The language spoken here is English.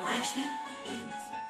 Flashback